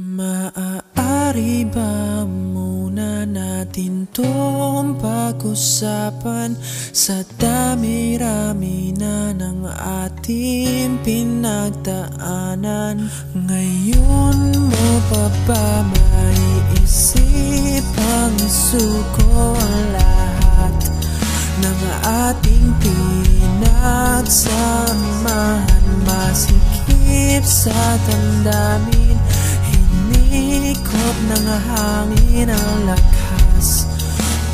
Maaari ba muna natin tong pag-usapan? Sa dami-rami na ng ating pinagdaanan Ngayon mo pa ba maiisip ang suko ang lahat Ng ating pinagsamahan? Masikip sa damdamin Ikot ng hangin ang lakas.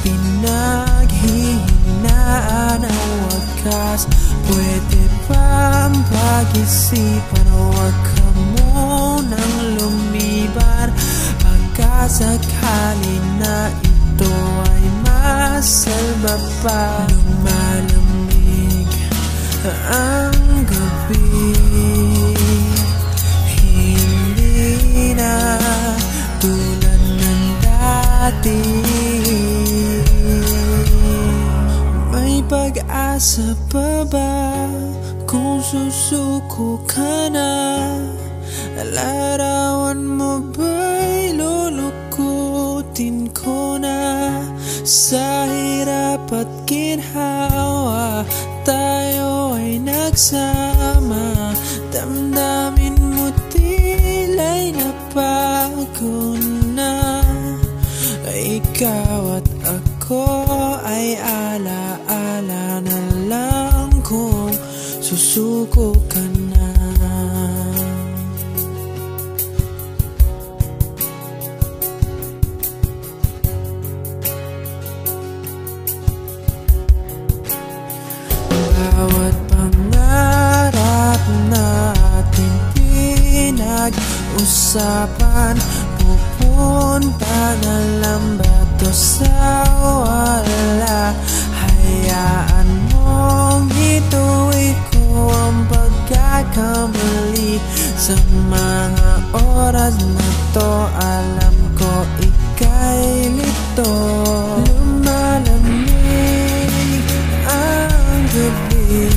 Pinaghihinaan ang wakas. Pwede bang pag-isipan Huwag ka munang lumiban? Pagkasakali na ito ay masalba pa. Lumalamig ang ba Kung susuko ka na Larawan mo ba'y lulukutin ko na? Sa hirap at ginhawa Tayo ay nagsama. Damdamin mo tila'y nabago na. Ikaw at ako ay ala-ala na lang kung susuko ka na. Bawat pangarap natin pinag-usapan Pupunta na lang ba to sa wala? Hayaan mong ituwi Sa mga oras na to Alam ko ika'y lito. Lumalamig ang gabi